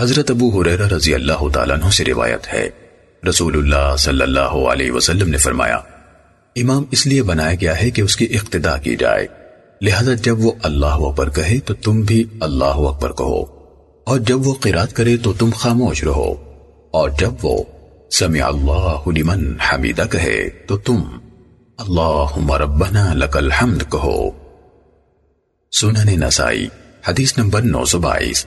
حضرت ابو حریرہ رضی اللہ تعالیٰ عنہ سے روایت ہے۔ رسول اللہ صلی اللہ علیہ وسلم نے فرمایا، امام اس لیے بنایا گیا ہے کہ اس کی اقتداء کی جائے۔ لہذا جب وہ اللہ اکبر کہے تو تم بھی اللہ اکبر کہو۔ اور جب وہ قرات کرے تو تم خاموش رہو۔ اور جب وہ سمع اللہ لمن حمیدہ کہے تو تم اللہم ربنا لک الحمد کہو۔ سنن نسائی، حدیث نمبر نو سو بائیس۔